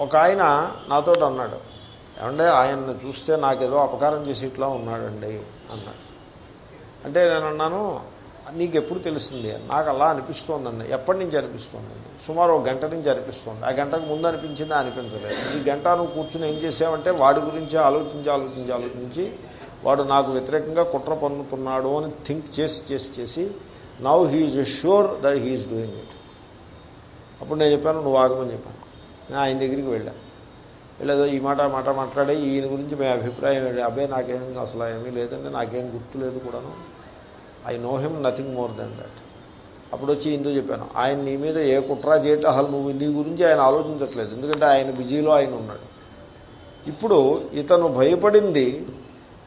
ఒక ఆయన నాతో అన్నాడు ఏమంటే ఆయన్ని చూస్తే నాకేదో అపకారం చేసి ఇట్లా ఉన్నాడండి అన్నాడు. అంటే నేను అన్నాను నీకు ఎప్పుడు తెలిసింది? నాకు అలా అనిపిస్తోందండి. ఎప్పటి నుంచి అనిపిస్తోందండి సుమారు ఒక గంట నుంచి అనిపిస్తోంది. ఆ గంటకు ముందు అనిపించిందా? అనిపించలేదు. ఈ గంట నువ్వు కూర్చుని ఏం చేసావంటే వాడి గురించి ఆలోచించి ఆలోచించి ఆలోచించి వాడు నాకు వ్యతిరేకంగా కుట్ర పన్నుతున్నాడు అని థింక్ చేసి చేసి చేసి now he's sure that he's doing it అప్పుడు నేను చెప్పాను నువ్వు ఆగమని చెప్పాను. ఆయన దగ్గరికి వెళ్ళాను వెళ్ళేదో ఈ మాట మాట మాట్లాడే ఈయన గురించి మీ అభిప్రాయం అబ్బాయి నాకేం అసలు ఏమీ లేదండి నాకేం గుర్తు లేదు కూడాను. I know him nothing more than that అప్పుడు వచ్చి ఇందుకు చెప్పాను ఆయన నీ మీద ఏ కుట్రా చేయటం అసలు నువ్వు నీ గురించి ఆయన ఆలోచించట్లేదు ఎందుకంటే ఆయన బిజీలో ఆయన ఉన్నాడు. ఇప్పుడు ఇతను భయపడింది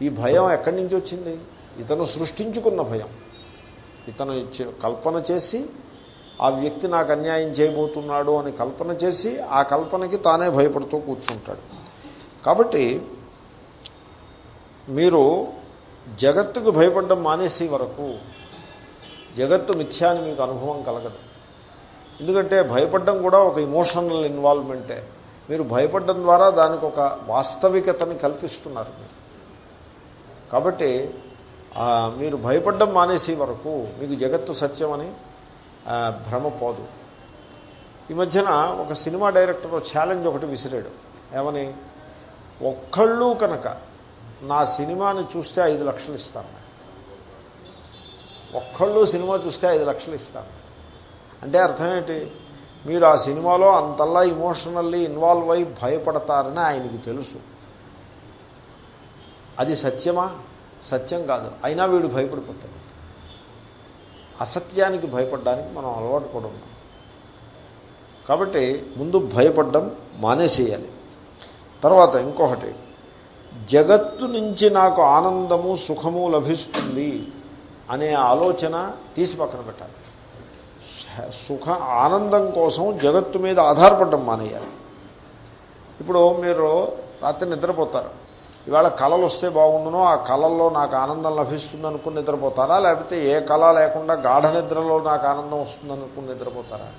ఈ భయం ఎక్కడి నుంచి వచ్చింది? ఇతను సృష్టించుకున్న భయం. ఇతను ఇచ్చే- కల్పన చేసి ఆ వ్యక్తి నాకు అన్యాయం చేయబోతున్నాడు అని కల్పన చేసి ఆ కల్పనకి తానే భయపడుతూ కూర్చుంటాడు. కాబట్టి మీరు జగత్తుకు భయపడడం మానేసే వరకు జగత్తు మిథ్యాన్ని మీకు అనుభవం కలగదు. ఎందుకంటే భయపడడం కూడా ఒక ఇమోషనల్ ఇన్వాల్వ్మెంటే మీరు భయపడడం ద్వారా దానికి ఒక వాస్తవికతని కల్పిస్తున్నారు మీరు. కాబట్టి మీరు భయపడడం మానేసే వరకు మీకు జగత్తు సత్యమని భ్రమ పోదు. ఈ మధ్యన ఒక సినిమా డైరెక్టర్ ఛాలెంజ్ ఒకటి విసిరాడు. ఏమని? ఒక్కళ్ళు కనుక నా సినిమాని చూస్తే ఐదు లక్షలు ఇస్తాను. ఒక్కళ్ళు సినిమా చూస్తే ఐదు లక్షలు ఇస్తాను. అంటే అర్థం ఏంటి? మీరు ఆ సినిమాలో అంతల్లా ఇమోషనల్లీ ఇన్వాల్వ్ అయి భయపడతారని ఆయనకి తెలుసు. అది సత్యమా? సత్యం కాదు. అయినా వీడు భయపడిపోతాడు. అసత్యానికి భయపడడానికి మనం అలవాటు కూడా ఉన్నాం కాబట్టి ముందు భయపడడం మానేసేయాలి. తర్వాత ఇంకొకటి జగత్తు నుంచి నాకు ఆనందము సుఖము లభిస్తుంది అనే ఆలోచన తీసి పక్కన పెట్టాలి. సుఖ ఆనందం కోసం జగత్తు మీద ఆధారపడడం మానేయాలి. ఇప్పుడు మీరు రాత్రి నిద్రపోతారు. ఇవాళ కళలు వస్తే బాగుండునో ఆ కళల్లో నాకు ఆనందం లభిస్తుంది అనుకుని నిద్రపోతారా? లేకపోతే ఏ కళ లేకుండా గాఢ నిద్రలో నాకు ఆనందం వస్తుంది అనుకుని నిద్రపోతారా?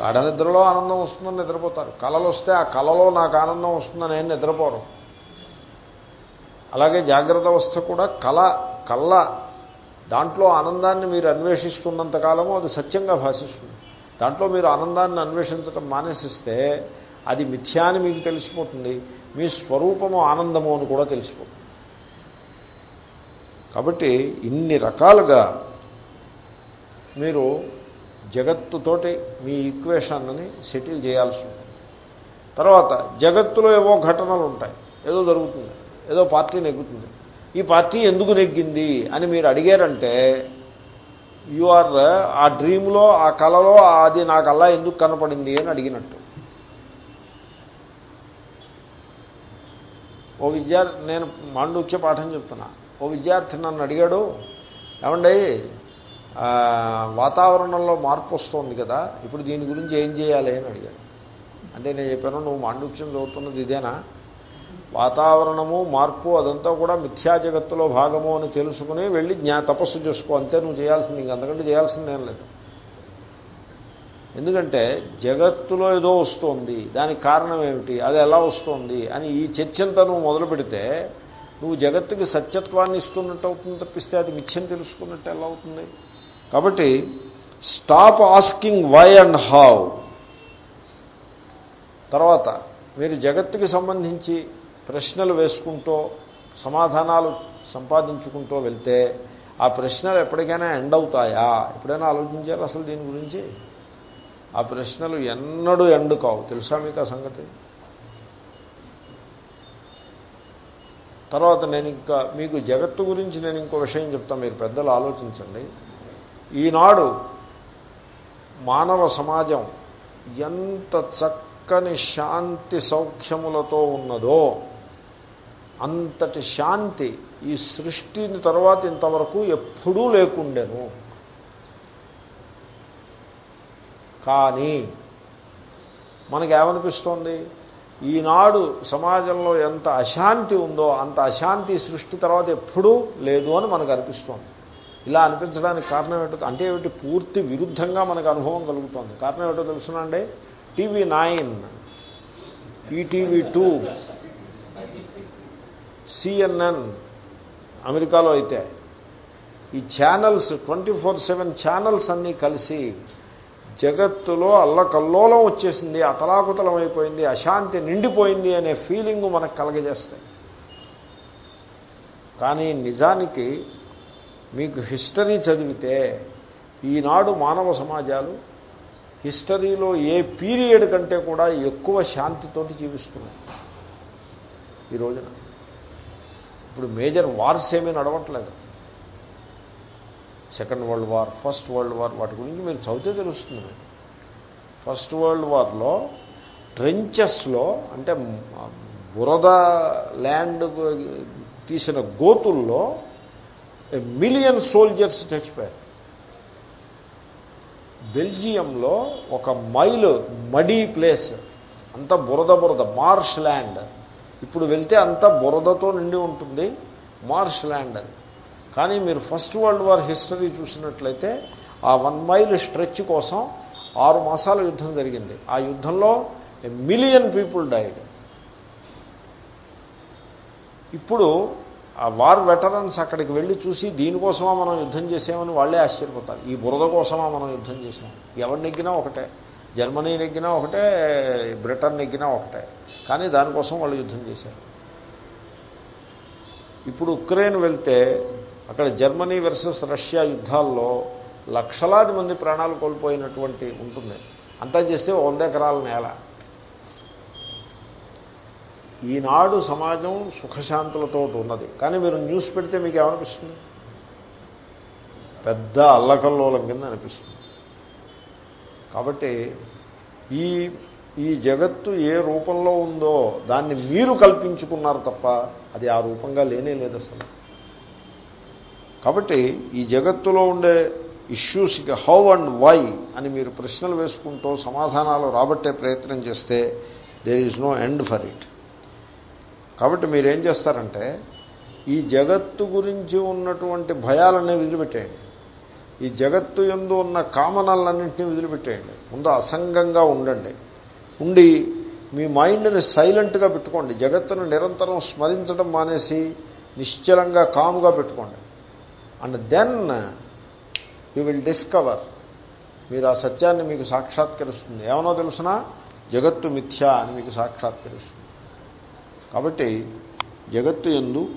గాఢ నిద్రలో ఆనందం వస్తుందని నిద్రపోతారు. కళలు వస్తే ఆ కళలో నాకు ఆనందం వస్తుందని ఏం నిద్రపోరు అలాగే జాగ్రత్త అవస్థ కూడా కళ కళ్ళ దాంట్లో ఆనందాన్ని మీరు అన్వేషిస్తున్నంతకాలము అది సత్యంగా భాషిస్తుంది. దాంట్లో మీరు ఆనందాన్ని అన్వేషించడం మానేసిస్తే అది మిథ్యా అని మీకు తెలిసిపోతుంది. మీ స్వరూపము ఆనందము అని కూడా తెలిసిపోతుంది. కాబట్టి ఇన్ని రకాలుగా మీరు జగత్తుతోటి మీ ఈక్వేషన్ని సెటిల్ చేయాల్సి ఉంటుంది. తర్వాత జగత్తులో ఏవో ఘటనలు ఉంటాయి. ఏదో జరుగుతుంది. ఏదో పార్టీ నెగ్గుతుంది. ఈ పార్టీ ఎందుకు నెగ్గింది అని మీరు అడిగారంటే యు ఆర్ ఆ డ్రీమ్లో ఆ కళలో అది నాకు అలా ఎందుకు కనపడింది అని అడిగినట్టు. ఓ విద్యార్థి నేను మాండూక్య పాఠం చెప్తున్నా. ఓ విద్యార్థి నన్ను అడిగాడు ఏమండి వాతావరణంలో మార్పు వస్తుంది కదా ఇప్పుడు దీని గురించి ఏం చేయాలి? అని అడిగాడు. అంటే నేను చెప్పాను నువ్వు మాండూక్యం చదువుతున్నది ఇదేనా? వాతావరణము మార్పు అదంతా కూడా మిథ్యా జగత్తులో భాగము అని తెలుసుకుని వెళ్ళి జ్ఞా తపస్సు చేసుకో అంతే నువ్వు చేయాల్సింది ఇంక అంతకంటే చేయాల్సిందేం లేదు. ఎందుకంటే జగత్తులో ఏదో వస్తోంది. దానికి కారణం ఏమిటి? అది ఎలా వస్తోంది? అని ఈ చర్చంతా నువ్వు మొదలు పెడితే నువ్వు జగత్తుకి సత్యత్వాన్ని ఇస్తున్నట్టు అవుతుంది తప్పిస్తే అది మిథ్యం తెలుసుకున్నట్టు ఎలా అవుతుంది? కాబట్టి stop asking why and how తర్వాత మీరు జగత్తుకి సంబంధించి ప్రశ్నలు వేసుకుంటూ సమాధానాలు సంపాదించుకుంటూ వెళ్తే ఆ ప్రశ్నలు ఎప్పటికైనా ఎండ్ అవుతాయా? ఎప్పుడైనా ఆలోచించారు అసలు దీని గురించి? ఆ ప్రశ్నలు ఎన్నడూ ఎండు కావు. తెలుసా మీకు ఆ సంగతి? తర్వాత నేను ఇంకా మీకు జగత్తు గురించి నేను ఇంకో విషయం చెప్తాను. మీరు పెద్దలు ఆలోచించండి. ఈనాడు మానవ సమాజం ఎంత చక్కని శాంతి సౌఖ్యములతో ఉన్నదో అంతటి శాంతి ఈ సృష్టిని తర్వాత ఇంతవరకు ఎప్పుడూ లేకుండెను. కానీ మనకేమనిపిస్తోంది? ఈనాడు సమాజంలో ఎంత అశాంతి ఉందో అంత అశాంతి సృష్టి తర్వాత ఎప్పుడూ లేదు అని మనకు అనిపిస్తోంది ఇలా అనిపించడానికి కారణం ఏమిటో అంటే ఏమిటి? పూర్తి విరుద్ధంగా మనకు అనుభవం కలుగుతోంది. కారణం ఏమిటో తెలుసునండి? TV nine ETV two CNN అమెరికాలో అయితే ఈ channels twenty four seven channels అన్నీ కలిసి జగత్తులో అల్లకల్లోలం వచ్చేసింది అతలాకుతలం అయిపోయింది అశాంతి నిండిపోయింది అనే ఫీలింగ్ మనకు కలగజేస్తాయి. కానీ నిజానికి మీకు హిస్టరీ చదివితే ఈనాడు మానవ సమాజాలు హిస్టరీలో ఏ పీరియడ్ కంటే కూడా ఎక్కువ శాంతితోటి జీవిస్తున్నాయి. ఈ రోజున ఇప్పుడు మేజర్ వార్స్ ఏమీ నడవట్లేదు. Second world war first world war వాటి గురించి మీరు చదివితే తెలుస్తుంది ఫస్ట్ వరల్డ్ వార్లో ట్రెంచెస్లో అంటే బురద ల్యాండ్ తీసిన గోతుల్లో మిలియన్ సోల్జర్స్ చచ్చిపోయారు. బెల్జియంలో ఒక మైల్ మడీ ప్లేస్ అంత బురద బురద మార్ష్ ల్యాండ్. ఇప్పుడు వెళ్తే అంతా బురదతో నిండి ఉంటుంది మార్ష్ ల్యాండ్ అని. కానీ మీరు ఫస్ట్ వరల్డ్ వార్ హిస్టరీ చూసినట్లయితే ఆ వన్ మైల్ స్ట్రెచ్ కోసం ఆరు మాసాల యుద్ధం జరిగింది. ఆ యుద్ధంలో మిలియన్ పీపుల్ డైడ్ ఇప్పుడు ఆ వార్ వెటరన్స్ అక్కడికి వెళ్ళి చూసి దీనికోసమా మనం యుద్ధం చేసామని వాళ్ళే ఆశ్చర్యపోతారు. ఈ బురద కోసమా మనం యుద్ధం చేసాం ఎవరు నెగ్గినా ఒకటే. జర్మనీ నెగ్గినా ఒకటే బ్రిటన్ నెగ్గినా ఒకటే. కానీ దానికోసం వాళ్ళు యుద్ధం చేశారు. ఇప్పుడు ఉక్రెయిన్ వెళ్తే అక్కడ జర్మనీ వర్సెస్ రష్యా యుద్ధాల్లో లక్షలాది మంది ప్రాణాలు కోల్పోయినటువంటి ఉంటుంది. అంతా చేస్తే వంద ఎకరాల నేల. ఈనాడు సమాజం సుఖశాంతులతో ఉన్నది. కానీ మీరు న్యూస్ పెడితే మీకు ఏమనిపిస్తుంది? పెద్ద అల్లకల్లోలం కింద అనిపిస్తుంది. కాబట్టి ఈ ఈ జగత్తు ఏ రూపంలో ఉందో దాన్ని మీరు కల్పించుకున్నారు తప్ప అది ఆ రూపంగా లేనే లేదు అసలు. కాబట్టి ఈ జగత్తులో ఉండే ఇష్యూస్కి హౌ అండ్ వై అని మీరు ప్రశ్నలు వేసుకుంటూ సమాధానాలు రాబట్టే ప్రయత్నం చేస్తే there is no end for it కాబట్టి మీరేం చేస్తారంటే ఈ జగత్తు గురించి ఉన్నటువంటి భయాలన్నీ వదిలిపెట్టేయండి. ఈ జగత్తు ఎందు ఉన్న కామనలన్నింటినీ వదిలిపెట్టేయండి. ముందు అసంగంగా ఉండండి. ఉండి మీ మైండ్ని సైలెంట్గా పెట్టుకోండి. జగత్తును నిరంతరం స్మరించడం మానేసి నిశ్చలంగా కాముగా పెట్టుకోండి. And then you will discover మీరు ఆ సత్యాన్ని మీకు సాక్షాత్కరిస్తుంది. ఏమనో తెలుసునా? జగత్తు మిథ్య అని మీకు సాక్షాత్కరిస్తుంది. కాబట్టి జగత్తు ఎందు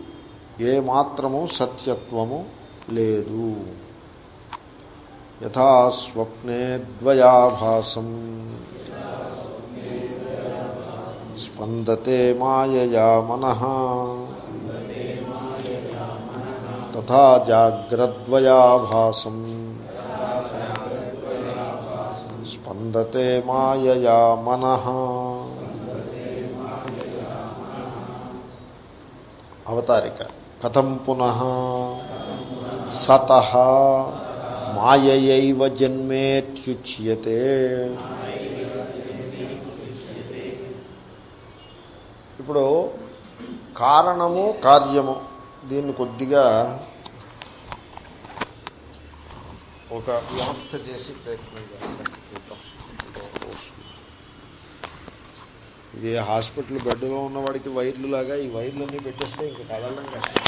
ఏ మాత్రము సత్యత్వము లేదు. యథా స్వప్నే ద్వయాభాసం. స్పందతే మాయయా మన. తథా జాగ్రద్వయాభాసం. స్పందతే మాయయా మన. అవతారిక. కథం పునః. సత. మాయయైవ జన్మేత్యుచ్యతే. ఇప్పుడు కారణము కార్యము దీన్ని కొద్దిగా ఒక వ్యవస్థ చేసి ప్రయత్నం చేస్తాం. ఇది హాస్పిటల్ బెడ్లో ఉన్నవాడికి వైర్లు లాగా ఈ వైర్లన్నీ పెట్టేస్తే ఇంక కదలడం కష్టం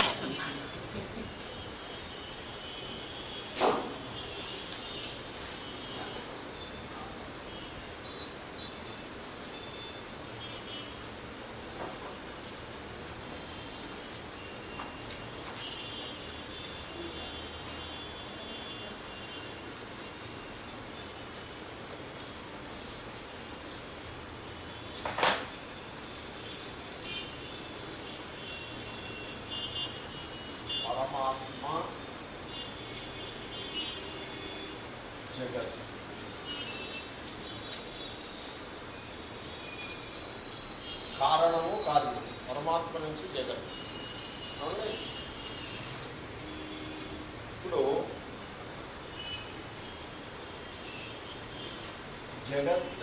పరమాత్మ జగత్ కారణము కార్యము పరమాత్మ నుంచి జగత్ అవునండి? ఇప్పుడు జగత్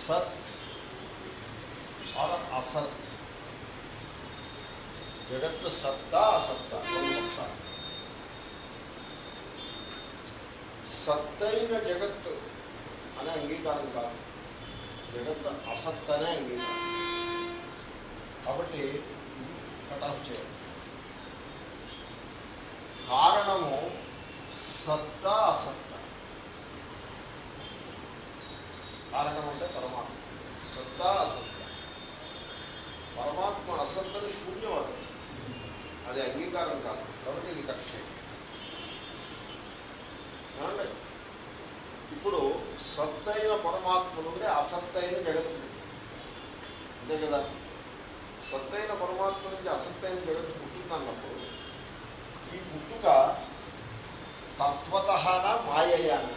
సత్ और असत జగత్తు సత్తా అసత్తా రెండు పక్షాలు. సత్తైన జగత్తు అనే అంగీకారం కాదు జగత్తు అసత్ అనే అంగీకారం కాబట్టి కట్ ఆఫ్ చేయాలి కారణము సత్తా అసత్త కారణం అంటే పరమాత్మ. సత్తా అసత్త పరమాత్మ అసత్తని శూన్యవాదం అది. అంగీకారం కాదు. కాబట్టి ఇది కట్ ఇప్పుడు సత్తైన పరమాత్మ నుండి అసత్తైన జగత్తు అంతే కదా? సత్తైన పరమాత్మ నుంచి అసత్తైన జగత్తు పుట్టిందన్నప్పుడు ఈ పుట్టుక తత్వతనా మాయయానా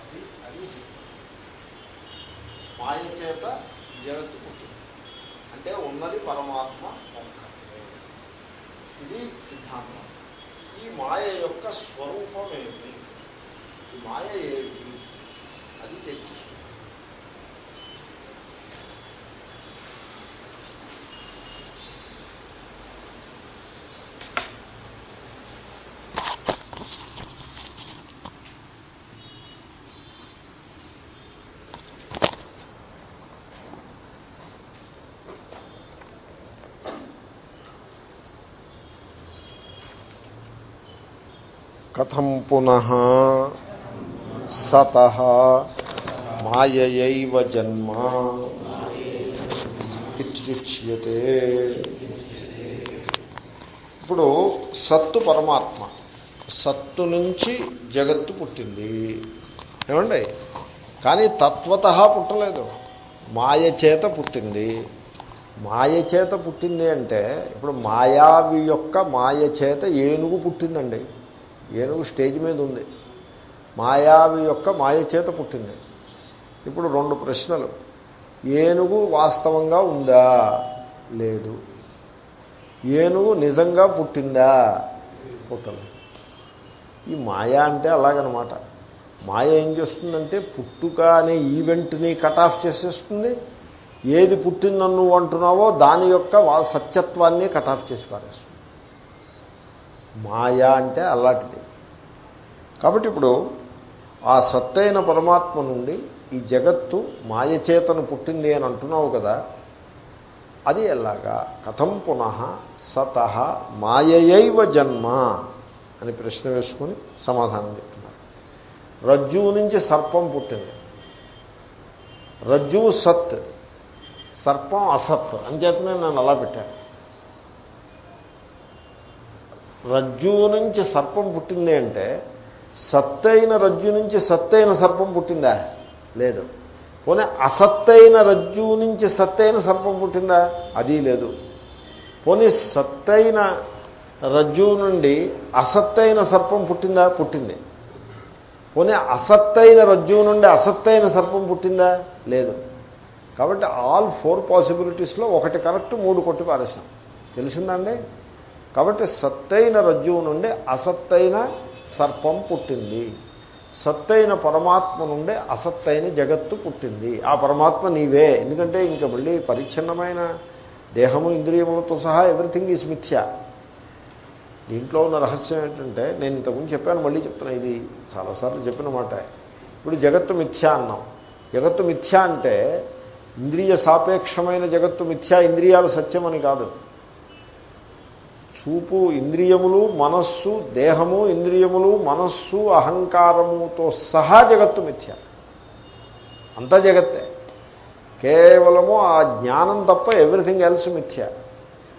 అది అది సిద్ధం మాయ చేత జగత్తు పుట్టింది. అంటే ఉన్నది పరమాత్మ ఒక్కటే ఇది సిద్ధాంతం. ఈ మాయ యొక్క స్వరూపం ఏమి ఈ మాయ ఏమి అది చర్చిస్తుంది. కథం పునః సత మాయయైవ జన్మ ఇత్యుచ్యతే ఇప్పుడు సత్తు పరమాత్మ. సత్తు నుంచి జగత్తు పుట్టింది. ఏమండి? కానీ తత్వత పుట్టలేదు. మాయ చేత పుట్టింది. మాయ చేత పుట్టింది అంటే ఇప్పుడు మాయావి యొక్క మాయ చేత ఏనుగు పుట్టిందండి. ఏనుగు స్టేజ్ మీద ఉంది. మాయావి యొక్క మాయ చేత పుట్టింది. ఇప్పుడు రెండు ప్రశ్నలు. ఏనుగు వాస్తవంగా ఉందా? లేదు. ఏనుగు నిజంగా పుట్టిందా? పుట్టలేదు ఈ మాయ అంటే అలాగనమాట. మాయ ఏం చేస్తుందంటే పుట్టుక అనే ఈవెంట్ని కట్ ఆఫ్ చేసేస్తుంది. ఏది పుట్టిందని నువ్వు అంటున్నావో దాని యొక్క సత్యత్వాన్ని కట్ ఆఫ్ చేసి పారేస్తుంది. మాయ అంటే అలాంటిది. కాబట్టి ఇప్పుడు ఆ సత్తైన పరమాత్మ నుండి ఈ జగత్తు మాయ చేతను పుట్టింది అని అంటున్నావు కదా అది ఎలాగా? కథం పునః సత మాయైవ జన్మ అని ప్రశ్న వేసుకుని సమాధానం చెప్తున్నారు. రజ్జువు నుంచి సర్పం పుట్టింది. రజ్జువు సత్ సర్పం అసత్. అని చెప్పిన నన్ను అలా పెట్టాను రజ్జువు నుంచి సర్పం పుట్టింది అంటే సత్తైన రజ్జు నుంచి సత్తైన సర్పం పుట్టిందా? లేదు. పోనీ అసత్తైన రజ్జువు నుంచి సత్తైన సర్పం పుట్టిందా? అది లేదు. పోనీ సత్తైన రజ్జువు నుండి అసత్తైన సర్పం పుట్టిందా? పుట్టింది. పోనీ అసత్తైన రజ్జువు నుండి అసత్తైన సర్పం పుట్టిందా? లేదు. కాబట్టి ఆల్ ఫోర్ పాసిబిలిటీస్లో ఒకటి కరెక్ట్ మూడు కొట్టి పారేసాం తెలిసిందండి కాబట్టి సత్తైన రజ్జువు నుండి అసత్తైన సర్పం పుట్టింది. సత్తైన పరమాత్మ నుండి అసత్తైన జగత్తు పుట్టింది. ఆ పరమాత్మ నీవే. ఎందుకంటే ఇంకా మళ్ళీ పరిచ్ఛిన్నమైన దేహము ఇంద్రియములతో సహా ఎవ్రీథింగ్ ఈజ్ మిథ్య. దీంట్లో ఉన్న రహస్యం ఏంటంటే నేను ఇంతకుముందు చెప్పాను మళ్ళీ చెప్తున్నా ఇది చాలాసార్లు చెప్పిన మాట. ఇప్పుడు జగత్తు మిథ్య అన్నాం. జగత్తు మిథ్య అంటే ఇంద్రియ సాపేక్షమైన జగత్తు మిథ్య ఇంద్రియాలు అని కాదు. చూపు ఇంద్రియములు మనస్సు దేహము ఇంద్రియములు మనస్సు అహంకారముతో సహా జగత్తు మిథ్య. అంతా జగత్తే. కేవలము ఆ జ్ఞానం తప్ప ఎవ్రీథింగ్ ఎల్స్ మిథ్య.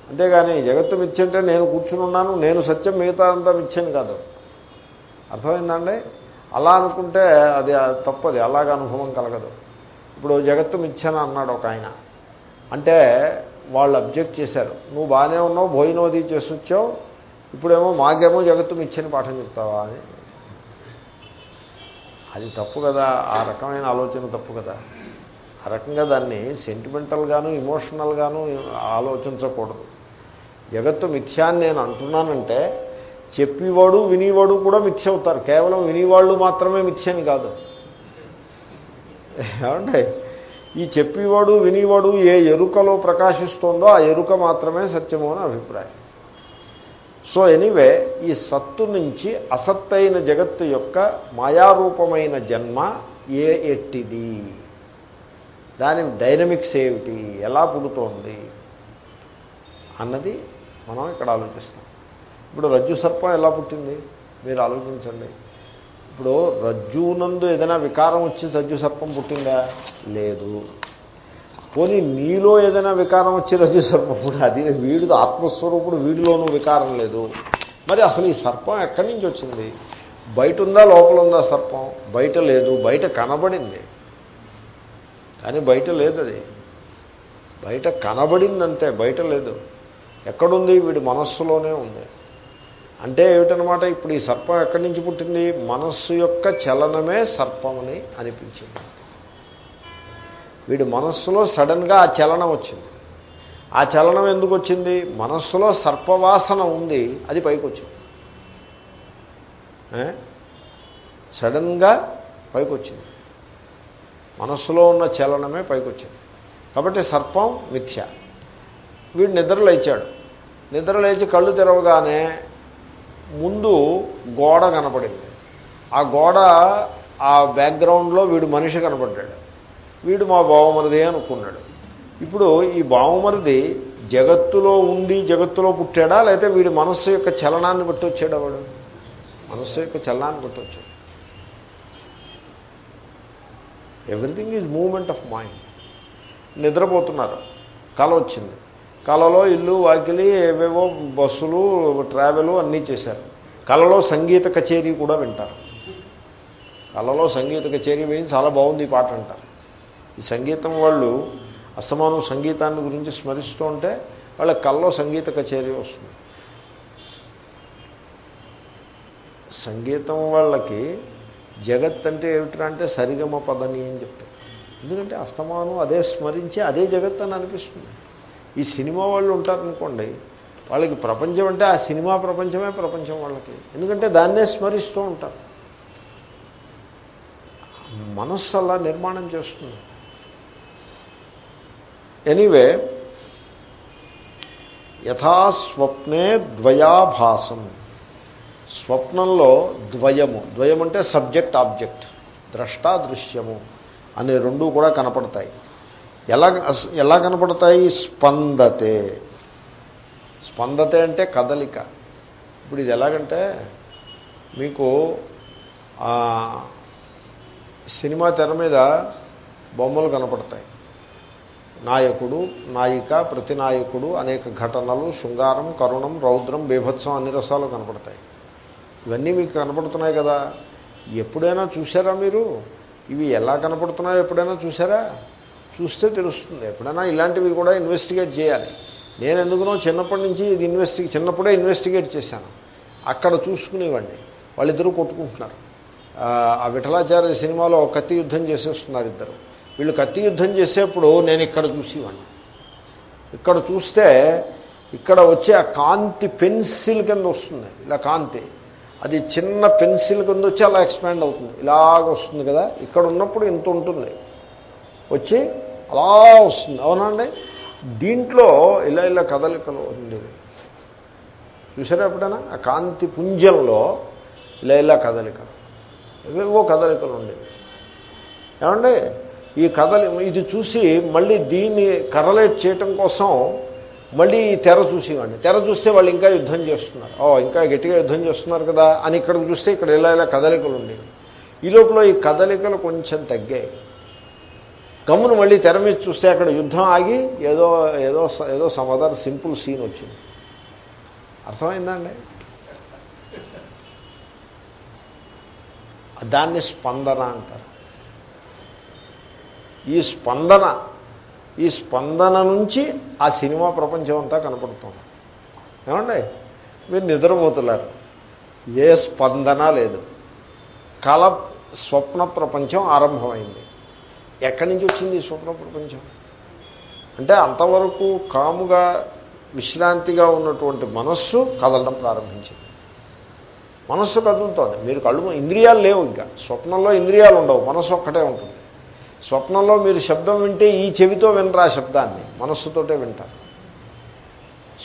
అంతేగాని జగత్తు మిథ్య అంటే నేను కూర్చుని ఉన్నాను నేను సత్యం మిగతా అంతా మిథ్యని కాదు. అర్థమైందండి? అలా అనుకుంటే అది తప్పది అలాగ అనుభవం కలగదు. ఇప్పుడు జగత్తు మిథ్యన అన్నాడు ఒక ఆయన. అంటే వాళ్ళు అబ్జెక్ట్ చేశారు. నువ్వు బాగానే ఉన్నావు భోజనం అది చేసి వచ్చావు ఇప్పుడేమో మాకేమో జగత్తు మిచ్చని పాఠం చెప్తావా అని. అది తప్పు కదా ఆ రకమైన ఆలోచన తప్పు కదా. ఆ రకంగా దాన్ని సెంటిమెంటల్గాను ఇమోషనల్గాను ఆలోచించకూడదు. జగత్తు మిథ్యాన్ని నేను అంటున్నానంటే చెప్పేవాడు వినేవాడు కూడా మిథ్య అవుతారు. కేవలం వినేవాళ్ళు మాత్రమే మిథ్యని కాదు. ఏమండి? ఈ చెప్పేవాడు వినేవాడు ఏ ఎరుకలో ప్రకాశిస్తోందో ఆ ఎరుక మాత్రమే సత్యము అని అభిప్రాయం. సో ఎనీవే ఈ సత్తు నుంచి అసత్తైన జగత్తు యొక్క మాయారూపమైన జన్మ ఏ ఎట్టిది? దాని డైనమిక్స్ ఏమిటి? ఎలా పుడుతోంది? అన్నది మనం ఇక్కడ ఆలోచిస్తాం. ఇప్పుడు రజ్జు సర్పం ఎలా పుట్టింది? మీరు ఆలోచించండి. ఇప్పుడు రజ్జునందు ఏదైనా వికారం వచ్చి రజ్జు సర్పం పుట్టిందా? లేదు. పోనీ నీలో ఏదైనా వికారం వచ్చి రజ్జు సర్పం పుట్టి అది వీడు ఆత్మస్వరూపుడు వీడిలోనూ వికారం లేదు. మరి అసలు ఈ సర్పం ఎక్కడి నుంచి వచ్చింది? బయట ఉందా లోపల ఉందా సర్పం? బయట లేదు. బయట కనబడింది. కానీ బయట లేదు అది. బయట కనబడిందంతే. బయట లేదు. ఎక్కడుంది? వీడి మనస్సులోనే ఉంది. అంటే ఏమిటనమాట ఇప్పుడు ఈ సర్పం ఎక్కడి నుంచి పుట్టింది? మనస్సు యొక్క చలనమే సర్పమని అనిపించింది. వీడి మనస్సులో సడన్గా ఆ చలనం వచ్చింది. ఆ చలనం ఎందుకు వచ్చింది? మనస్సులో సర్పవాసన ఉంది అది పైకి వచ్చింది. సడన్గా పైకి వచ్చింది. మనస్సులో ఉన్న చలనమే పైకి వచ్చింది. కాబట్టి సర్పం మిథ్య. వీడు నిద్ర లేచాడు నిద్ర లేచి కళ్ళు తెరవగానే ముందు గోడ కనపడింది. ఆ గోడ ఆ బ్యాక్గ్రౌండ్లో వీడు మనిషి కనపడ్డాడు. వీడు మా బావమరిది అనుకున్నాడు. ఇప్పుడు ఈ బావమరిది జగత్తులో ఉండి జగత్తులో పుట్టాడా? లేకపోతే వీడి మనస్సు యొక్క చలనాన్ని బట్టి వచ్చాడా వాడు? మనస్సు యొక్క చలనాన్ని బట్టి వచ్చాడు. Everything is movement of mind నిద్రపోతున్నారు. కళ వచ్చింది. కళలో ఇల్లు వాకిలి ఏవేవో బస్సులు ట్రావెలు అన్నీ చేశారు. కళలో సంగీత కచేరీ కూడా వింటారు. కళలో సంగీత కచేరీ విని చాలా బాగుంది ఈ పాట అంటారు ఈ సంగీతం వాళ్ళు అస్తమానం సంగీతాన్ని గురించి స్మరిస్తూ ఉంటే వాళ్ళ కళ్ళలో సంగీత కచేరీ వస్తుంది. సంగీతం వాళ్ళకి జగత్ అంటే ఏమిట్రా అంటే సరిగమ పదని అని చెప్తారు. ఎందుకంటే అస్తమానం అదే స్మరించి అదే జగత్ అని అనిపిస్తుంది. ఈ సినిమా వాళ్ళు ఉంటారనుకోండి వాళ్ళకి ప్రపంచం అంటే ఆ సినిమా ప్రపంచమే ప్రపంచం వాళ్ళకి. ఎందుకంటే దాన్నే స్మరిస్తూ ఉంటారు. మనస్సు అలా నిర్మాణం చేస్తుంది. ఎనీవే యథాస్వప్నే ద్వయాభాసం. స్వప్నంలో ద్వయము. ద్వయం అంటే సబ్జెక్ట్ ఆబ్జెక్ట్. ద్రష్టా దృశ్యము అనే రెండు కూడా కనపడతాయి. ఎలా ఎలా కనపడతాయి? స్పందతే. స్పందతే అంటే కదలిక. ఇప్పుడు ఇది ఎలాగంటే మీకు సినిమా తెర మీద బొమ్మలు కనపడతాయి. నాయకుడు నాయిక ప్రతి నాయకుడు అనేక ఘటనలు శృంగారం కరుణం రౌద్రం బీభత్సం అన్ని రసాలు కనపడతాయి. ఇవన్నీ మీకు కనపడుతున్నాయి కదా. ఎప్పుడైనా చూసారా మీరు? ఇవి ఎలా కనపడుతున్నాయో ఎప్పుడైనా చూసారా చూస్తే తెలుస్తుంది. ఎప్పుడైనా ఇలాంటివి కూడా ఇన్వెస్టిగేట్ చేయాలి. నేను ఎందుకునో చిన్నప్పటి నుంచి ఇది ఇన్వెస్టి చిన్నప్పుడే ఇన్వెస్టిగేట్ చేశాను. అక్కడ చూసుకునేవాడిని. వాళ్ళిద్దరూ కొట్టుకుంటున్నారు. ఆ, ఆ విఠలాచార్య సినిమాలో కత్తి యుద్ధం చేసేస్తున్నారు ఇద్దరు. వీళ్ళు కత్తి యుద్ధం చేసేప్పుడు నేను ఇక్కడ చూసేవాడిని. ఇక్కడ చూస్తే ఇక్కడ వచ్చే ఆ కాంతి పెన్సిల్ కింద వస్తుంది. ఇలా కాంతి. అది చిన్న పెన్సిల్ కింద వచ్చి అలా ఎక్స్పాండ్ అవుతుంది. ఇలాగ వస్తుంది కదా. ఇక్కడ ఉన్నప్పుడు ఇంత ఉంటుంది. వచ్చి అలా వస్తుంది. అవునండి దీంట్లో ఇలా ఇలా కదలికలు ఉండేవి. చూసారా ఎప్పుడైనా? ఆ కాంతి పుంజంలో ఇలా ఇలా కదలికలు. ఏవేవో కదలికలు ఉండేవి. ఏమండి? ఈ కదలి ఇది చూసి మళ్ళీ దీన్ని కరలేట్ చేయటం కోసం మళ్ళీ తెర చూసేవాడిని. తెర చూస్తే వాళ్ళు ఇంకా యుద్ధం చేస్తున్నారు. ఓ ఇంకా గట్టిగా యుద్ధం చేస్తున్నారు కదా అని ఇక్కడ చూస్తే ఇక్కడ ఇలా ఇలా కదలికలు ఉండేవి. ఈ లోపల ఈ కదలికలు కొంచెం తగ్గాయి. గమ్మును మళ్ళీ తెర మీద చూస్తే అక్కడ యుద్ధం ఆగి ఏదో ఏదో ఏదో సమ్ సింపుల్ సీన్ వచ్చింది. అర్థమైందండి? దాన్ని స్పందన అంటారు. ఈ స్పందన ఈ స్పందన నుంచి ఆ సినిమా ప్రపంచం అంతా కనపడుతుంది. ఏమండి? మీరు నిద్రపోతున్నారు. ఏ స్పందన లేదు. కళ స్వప్న ప్రపంచం ఆరంభమైంది. ఎక్కడి నుంచి వచ్చింది స్వప్న ప్రపంచం అంటే అంతవరకు కాముగా విశ్రాంతిగా ఉన్నటువంటి మనస్సు కదలడం ప్రారంభించింది. మనస్సు కదులుతోంది. మీరు కళ్ళు ఇంద్రియాలు లేవు ఇంకా. స్వప్నంలో ఇంద్రియాలు ఉండవు. మనస్సు ఒక్కటే ఉంటుంది. స్వప్నంలో మీరు శబ్దం వింటే ఈ చెవితో వినరా శబ్దాన్ని? మనస్సుతోటే వింటారు.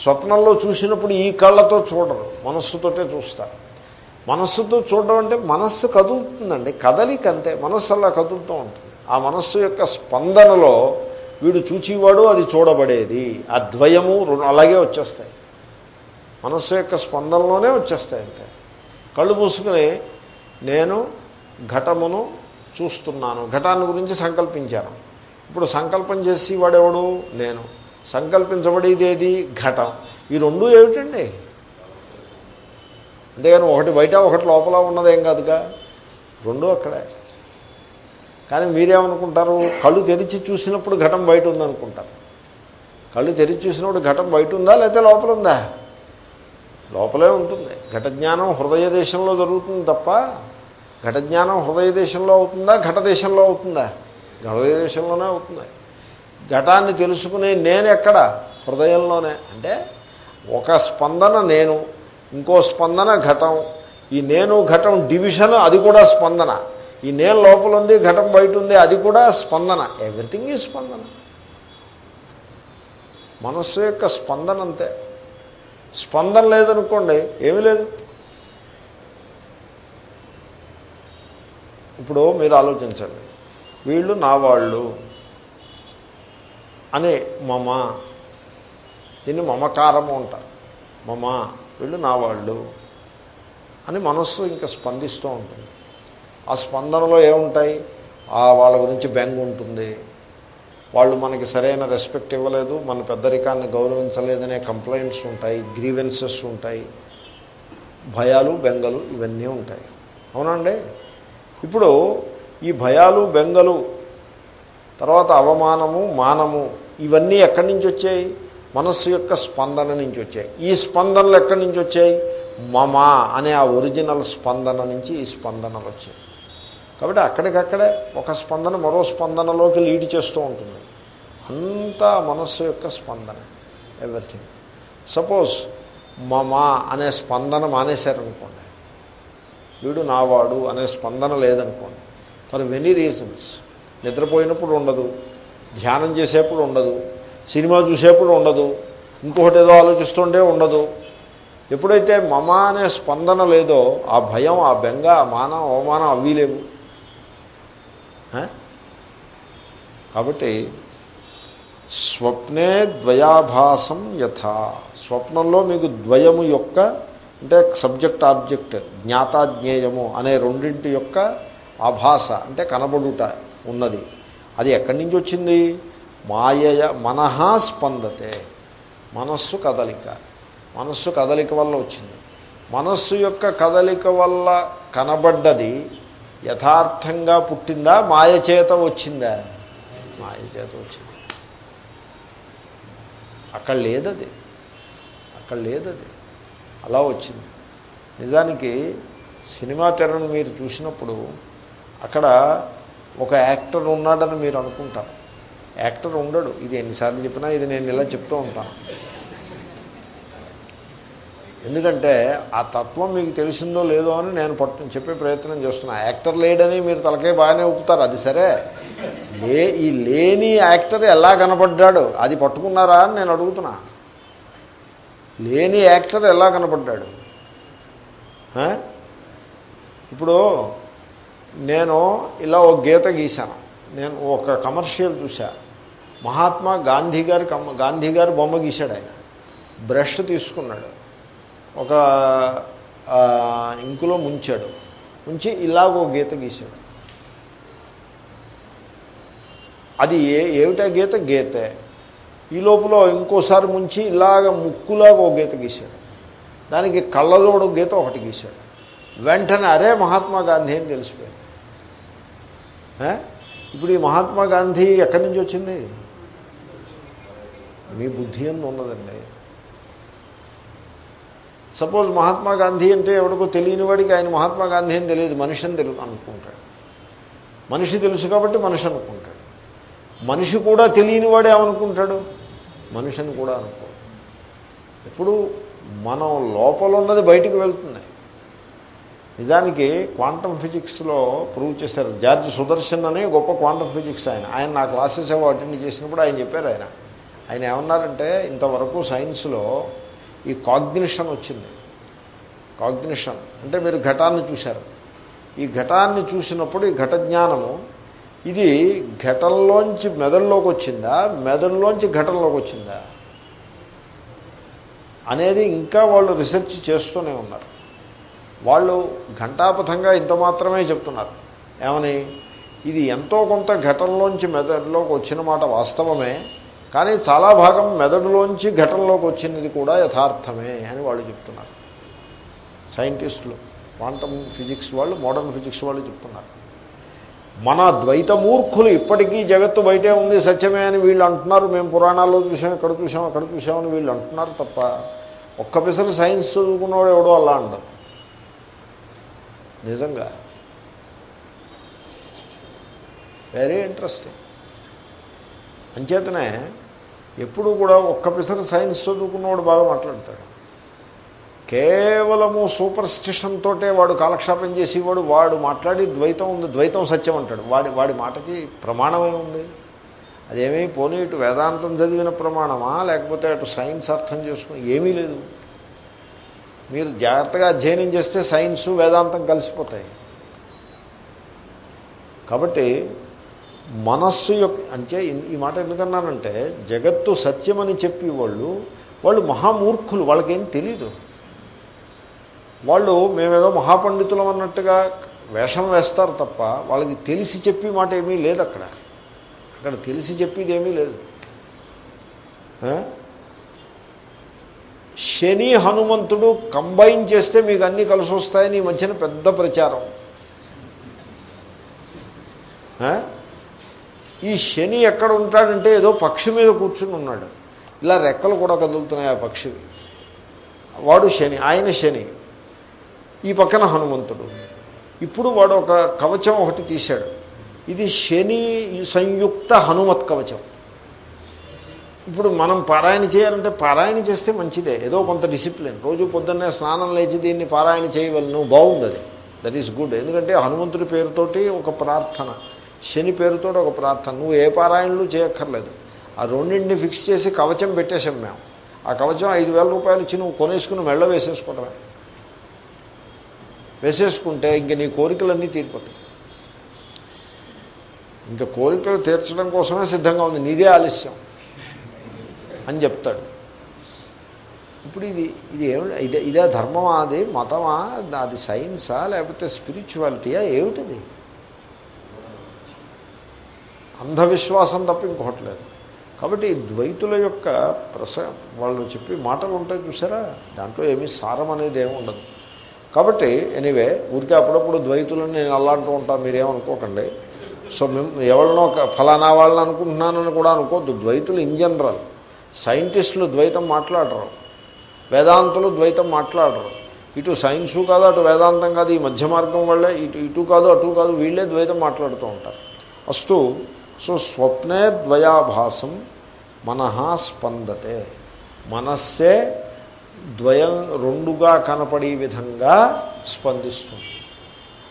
స్వప్నంలో చూసినప్పుడు ఈ కళ్ళతో చూడరు. మనస్సుతోటే చూస్తారు. మనస్సుతో చూడడం అంటే మనస్సు కదులుతుందండి. కదలిక అంతే. మనస్సు అలా కదులుతూ ఉంటుంది. ఆ మనస్సు యొక్క స్పందనలో వీడు చూచేవాడు అది చూడబడేది. ఆ ద్వయము అలాగే వచ్చేస్తాయి. మనస్సు యొక్క స్పందనలోనే వచ్చేస్తాయి అంటే కళ్ళు మూసుకుని నేను ఘటమును చూస్తున్నాను. ఘటాన్ని గురించి సంకల్పించాను. ఇప్పుడు సంకల్పం చేసి వాడేవాడు నేను. సంకల్పించబడేదేది? ఘటం. ఈ రెండు ఏమిటండి? అంతేగాని ఒకటి బయట ఒకటి లోపల ఉన్నదేం కాదుగా? రెండు అక్కడే. కానీ మీరేమనుకుంటారు? కళ్ళు తెరిచి చూసినప్పుడు ఘటం బయట ఉందనుకుంటారు కళ్ళు తెరిచి చూసినప్పుడు ఘటం బయట ఉందా లేకపోతే లోపల ఉందా లోపలే ఉంటుంది. ఘట జ్ఞానం హృదయ దేశంలో జరుగుతుంది తప్ప ఘట జ్ఞానం హృదయ దేశంలో అవుతుందా? ఘట దేశంలో అవుతుందా? హృదయ దేశంలోనే అవుతుంది. ఘటాన్ని తెలుసుకునే నేను ఎక్కడ? హృదయంలోనే. అంటే ఒక స్పందన నేను ఇంకో స్పందన ఘటం. ఈ నేను ఘటం డివిజన్ అది కూడా స్పందన. ఈ నేల లోపల ఉంది ఘటం బయట ఉంది అది కూడా స్పందన. ఎవ్రీథింగ్ ఈ స్పందన. మనస్సు యొక్క స్పందన అంతే. స్పందన లేదనుకోండి ఏమీ లేదు. ఇప్పుడు మీరు ఆలోచించండి. వీళ్ళు నా వాళ్ళు అనే మమ దీన్ని మమకారము అంటారు. మమ వీళ్ళు నా వాళ్ళు అని మనస్సు ఇంకా స్పందిస్తూ ఉంటుంది. ఆ స్పందనలో ఏముంటాయి? ఆ వాళ్ళ గురించి బెంగ ఉంటుంది. వాళ్ళు మనకి సరైన రెస్పెక్ట్ ఇవ్వలేదు మన పెద్దరికాన్ని గౌరవించలేదనే కంప్లైంట్స్ ఉంటాయి గ్రీవెన్సెస్ ఉంటాయి. భయాలు బెంగలు ఇవన్నీ ఉంటాయి. అవునండి? ఇప్పుడు ఈ భయాలు బెంగలు తర్వాత అవమానము మానము ఇవన్నీ ఎక్కడి నుంచి వచ్చాయి? మనస్సు యొక్క స్పందన నుంచి వచ్చాయి. ఈ స్పందనలు ఎక్కడి నుంచి వచ్చాయి? మమ అనే ఆ ఒరిజినల్ స్పందన నుంచి ఈ స్పందనలు వచ్చాయి. కాబట్టి అక్కడికక్కడే ఒక స్పందన మరో స్పందనలోకి లీడ్ చేస్తూ ఉంటుంది. అంతా మనస్సు యొక్క స్పందన ఎవ్రీథింగ్ సపోజ్ మమ అనే స్పందన మానేశారనుకోండి. వీడు నావాడు అనే స్పందన లేదనుకోండి. ఫర్ మెనీ రీజన్స్ నిద్రపోయినప్పుడు ఉండదు ధ్యానం చేసేప్పుడు ఉండదు సినిమా చూసేప్పుడు ఉండదు ఇంకొకటి ఏదో ఆలోచిస్తుంటే ఉండదు. ఎప్పుడైతే మమ అనే స్పందన లేదో ఆ భయం ఆ బెంగ ఆ మానం అవమానం అవి లేవు కాబట్టి స్వప్నే ద్వయాభాసం యథా. స్వప్నంలో మీకు ద్వయము యొక్క అంటే సబ్జెక్ట్ ఆబ్జెక్ట్ జ్ఞాతాజ్ఞేయము అనే రెండింటి యొక్క ఆభాస అంటే కనబడుట ఉన్నది. అది ఎక్కడి నుంచి వచ్చింది? మాయయ మనహ స్పందతే. మనస్సు కదలిక. మనస్సు కదలిక వల్ల వచ్చింది. మనస్సు యొక్క కదలిక వల్ల కనబడ్డది యథార్థంగా పుట్టిందా? మాయ చేత వచ్చిందా? మాయ చేత వచ్చింది. అక్కడ లేదది. అక్కడ లేదది. అలా వచ్చింది. నిజానికి సినిమా తెరను మీరు చూసినప్పుడు అక్కడ ఒక యాక్టర్ ఉన్నాడని మీరు అనుకుంటారు. యాక్టర్ ఉండడు. ఇది ఎన్నిసార్లు చెప్పినా ఇది నేను ఇలా చెప్తూ ఉంటాను. ఎందుకంటే ఆ తత్వం మీకు తెలిసిందో లేదో అని నేను పట్టు చెప్పే ప్రయత్నం చేస్తున్నా. యాక్టర్ లేడని మీరు తలకే బాగానే ఊపుతారు అది సరే. లే ఈ లేని యాక్టర్ ఎలా కనపడ్డాడు? అది పట్టుకున్నారా అని నేను అడుగుతున్నా. లేని యాక్టర్ ఎలా కనపడ్డాడు? ఇప్పుడు నేను ఇలా ఒక గీత గీశాను. నేను ఒక కమర్షియల్ చూశా. మహాత్మా గాంధీ గారి కమ్మ గాంధీ గారు బొమ్మ గీశాడు ఆయన. బ్రష్ తీసుకున్నాడు. ఒక ఇంకులో ముంచాడు. ముంచి ఇలాగ ఒక గీత గీశాడు. అది ఏ ఏమిటా గీత? గీతే. ఈ లోపల ఇంకోసారి ముంచి ఇలాగ ముక్కులాగా ఒక గీత గీశాడు. దానికి కళ్ళలోడు గీత ఒకటి గీశాడు. వెంటనే అరే మహాత్మా గాంధీ అని తెలిసిపోయింది. ఇప్పుడు ఈ మహాత్మా గాంధీ ఎక్కడి నుంచి వచ్చింది? మీ బుద్ధి అని ఉన్నదండి. సపోజ్ మహాత్మా గాంధీ అంటే ఎవడికో తెలియని వాడికి ఆయన మహాత్మా గాంధీ అని తెలియదు. మనిషి అని తెలుగు అనుకుంటాడు. మనిషి తెలుసు కాబట్టి మనిషి అనుకుంటాడు. మనిషి కూడా తెలియని వాడే ఏమనుకుంటాడు? మనిషిని కూడా అనుకో ఇప్పుడు మనం లోపల ఉన్నది బయటికి వెళ్తుంది. నిజానికి క్వాంటమ్ ఫిజిక్స్లో ప్రూవ్ చేశారు. జార్జ్ సుదర్శన్ అనే గొప్ప క్వాంటమ్ ఫిజిక్స్ ఆయన. ఆయన నా క్లాసెస్ ఏవో అటెండ్ చేసినప్పుడు ఆయన చెప్పారు ఆయన. ఆయన ఏమన్నారంటే ఇంతవరకు సైన్స్లో ఈ కాగ్నిషన్ వచ్చింది. కాగ్నిషన్. అంటే మీరు ఘటాన్ని చూశారు. ఈ ఘటాన్ని చూసినప్పుడు ఈ ఘట జ్ఞానము ఇది ఘటంలోంచి మెదడులోకి వచ్చిందా? మెదడులోంచి ఘటంలోకి వచ్చిందా? అనేది ఇంకా వాళ్ళు రీసెర్చ్ చేస్తూనే ఉన్నారు. వాళ్ళు ఘంటాపథంగా ఇంత మాత్రమే చెప్తున్నారు. ఏమని? ఇది ఎంతో కొంత ఘటంలోంచి మెదడులోకి వచ్చిన మాట వాస్తవమే. కానీ చాలా భాగం మెదడులోంచి ఘటనలోకి వచ్చినది కూడా యథార్థమే అని వాళ్ళు చెప్తున్నారు. సైంటిస్టులు క్వాంటమ్ ఫిజిక్స్ వాళ్ళు మోడర్న్ ఫిజిక్స్ వాళ్ళు చెప్తున్నారు. మన ద్వైత మూర్ఖులు ఇప్పటికీ జగత్తు బయటే ఉంది సత్యమే అని వీళ్ళు అంటున్నారు. మేము పురాణాల్లో చూసాం ఇక్కడ చూసాం అక్కడ చూసామని వీళ్ళు అంటున్నారు తప్ప ఒక్క పిసరు సైన్స్ చదువుకున్నవాడు ఎవడో అలా అండదు నిజంగా. వెరీ ఇంట్రెస్టింగ్ అంచేతనే ఎప్పుడు కూడా ఒక్క పిసరు సైన్స్ చదువుకున్నవాడు బాగా మాట్లాడతాడు. కేవలము సూపర్ స్టిషన్ తోటే వాడు కాలక్షేపం చేసేవాడు వాడు మాట్లాడి ద్వైతం ఉంది ద్వైతం సత్యం అంటాడు. వాడి వాడి మాటకి ప్రమాణమే ఉంది. అదేమీ పోనీ ఇటు వేదాంతం చదివిన ప్రమాణమా లేకపోతే అటు సైన్స్ అర్థం చేసుకుని ఏమీ లేదు. మీరు జాగ్రత్తగా అధ్యయనం చేస్తే సైన్సు వేదాంతం కలిసిపోతాయి. కాబట్టి మనస్సు యొక్క అంటే ఈ మాట ఎందుకన్నానంటే జగత్తు సత్యమని చెప్పి వాళ్ళు వాళ్ళు మహామూర్ఖులు వాళ్ళకేం తెలీదు. వాళ్ళు మేమేదో మహాపండితులం అన్నట్టుగా వేషం వేస్తారు తప్ప వాళ్ళకి తెలిసి చెప్పి మాట ఏమీ లేదు అక్కడ. అక్కడ తెలిసి చెప్పేది ఏమీ లేదు. శని హనుమంతుడు కంబైన్ చేస్తే మీకు అన్నీ కలిసి వస్తాయని ఈ మధ్యన పెద్ద ప్రచారం. ఈ శని ఎక్కడ ఉంటాడంటే ఏదో పక్షి మీద కూర్చుని ఉన్నాడు. ఇలా రెక్కలు కూడా కదులుతున్నాయి ఆ పక్షివి. వాడు శని ఆయన శని. ఈ పక్కన హనుమంతుడు. ఇప్పుడు వాడు ఒక కవచం ఒకటి తీశాడు. ఇది శని సంయుక్త హనుమత్ కవచం. ఇప్పుడు మనం పారాయణ చేయాలంటే పారాయణ చేస్తే మంచిదే. ఏదో కొంత డిసిప్లిన్. రోజు పొద్దున్నే స్నానం లేచి దీన్ని పారాయణ చేయవలను. బాగుంది అది. దట్ ఈస్ గుడ్ ఎందుకంటే హనుమంతుడి పేరుతోటి ఒక ప్రార్థన. శని పేరుతో ఒక ప్రార్థన. నువ్వు ఏ పారాయణలు చేయక్కర్లేదు. ఆ రెండింటిని ఫిక్స్ చేసి కవచం పెట్టేశాం మేము. ఆ కవచం ఐదు వేల రూపాయలు ఇచ్చి నువ్వు కొనేసుకుని మెళ్ళ వేసేసుకోవడమే. వేసేసుకుంటే ఇంక నీ కోరికలన్నీ తీరిపోతాయి. ఇంకా కోరికలు తీర్చడం కోసమే సిద్ధంగా ఉంది. నీదే ఆలస్యం అని చెప్తాడు. ఇప్పుడు ఇది ఇది ఏమి ఇదే ఇదే ధర్మమా అది మతమా? అది సైన్సా? లేకపోతే స్పిరిచువాలిటీయా? ఏమిటిది? అంధవిశ్వాసం తప్ప ఇంకొకటి లేదు. కాబట్టి ద్వైతుల యొక్క ప్రస వాళ్ళు చెప్పి మాటలు ఉంటాయి చూసారా? దాంట్లో ఏమీ సారం అనేది ఏమి ఉండదు. కాబట్టి ఎనీవే ఊరికే అప్పుడప్పుడు ద్వైతులను నేను అలాంటూ ఉంటాను మీరేమనుకోకండి. సో మేము ఎవరినో ఫలానా వాళ్ళని అనుకుంటున్నానని కూడా అనుకోవద్దు. ద్వైతులు ఇన్ జనరల్. సైంటిస్టులు ద్వైతం మాట్లాడరు. వేదాంతులు ద్వైతం మాట్లాడరు. ఇటు సైన్సు కాదు అటు వేదాంతం కాదు ఈ మధ్య మార్గం వల్లే ఇటు ఇటు కాదు అటు కాదు వీళ్ళే ద్వైతం మాట్లాడుతూ ఉంటారు. ఫస్టు సో స్వప్నే ద్వయాభాసం మనహ స్పందతే. మనస్సే ద్వయం రెండుగా కనపడే విధంగా స్పందిస్తుంది.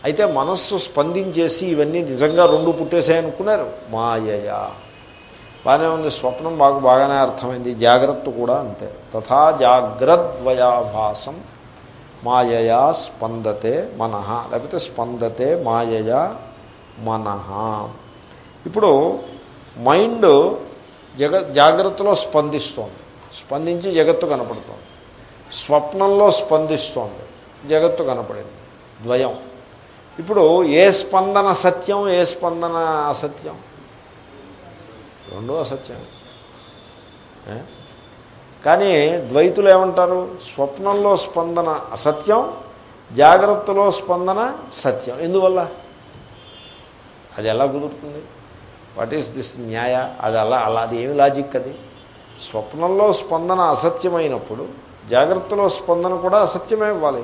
అయితే మనస్సు స్పందించేసి ఇవన్నీ నిజంగా రెండు పుట్టేసాయనుకున్నారు మాయయా. బాగానే ఉంది స్వప్నం బాగా బాగానే అర్థమైంది జాగ్రత్త కూడా అంతే. తథా జాగ్రద్వయాభాసం మాయయా స్పందతే మనహ లేకపోతే స్పందతే మాయయా మనహ. ఇప్పుడు మైండ్ జగ జాగ్రత్తలో స్పందిస్తోంది. స్పందించి జగత్తు కనపడుతోంది. స్వప్నంలో స్పందిస్తోంది. జగత్తు కనపడింది. ద్వయం. ఇప్పుడు ఏ స్పందన సత్యం ఏ స్పందన అసత్యం? రెండో అసత్యం కానీ ద్వైతులు ఏమంటారు? స్వప్నంలో స్పందన అసత్యం జాగ్రత్తలో స్పందన సత్యం. ఎందువల్ల? అది ఎలా కుదురుతుంది? వాట్ ఈస్ దిస్ న్యాయ? అది అలా అలా అది ఏమి లాజిక్ అది? స్వప్నంలో స్పందన అసత్యమైనప్పుడు జాగ్రత్తలో స్పందన కూడా అసత్యమే ఇవ్వాలి.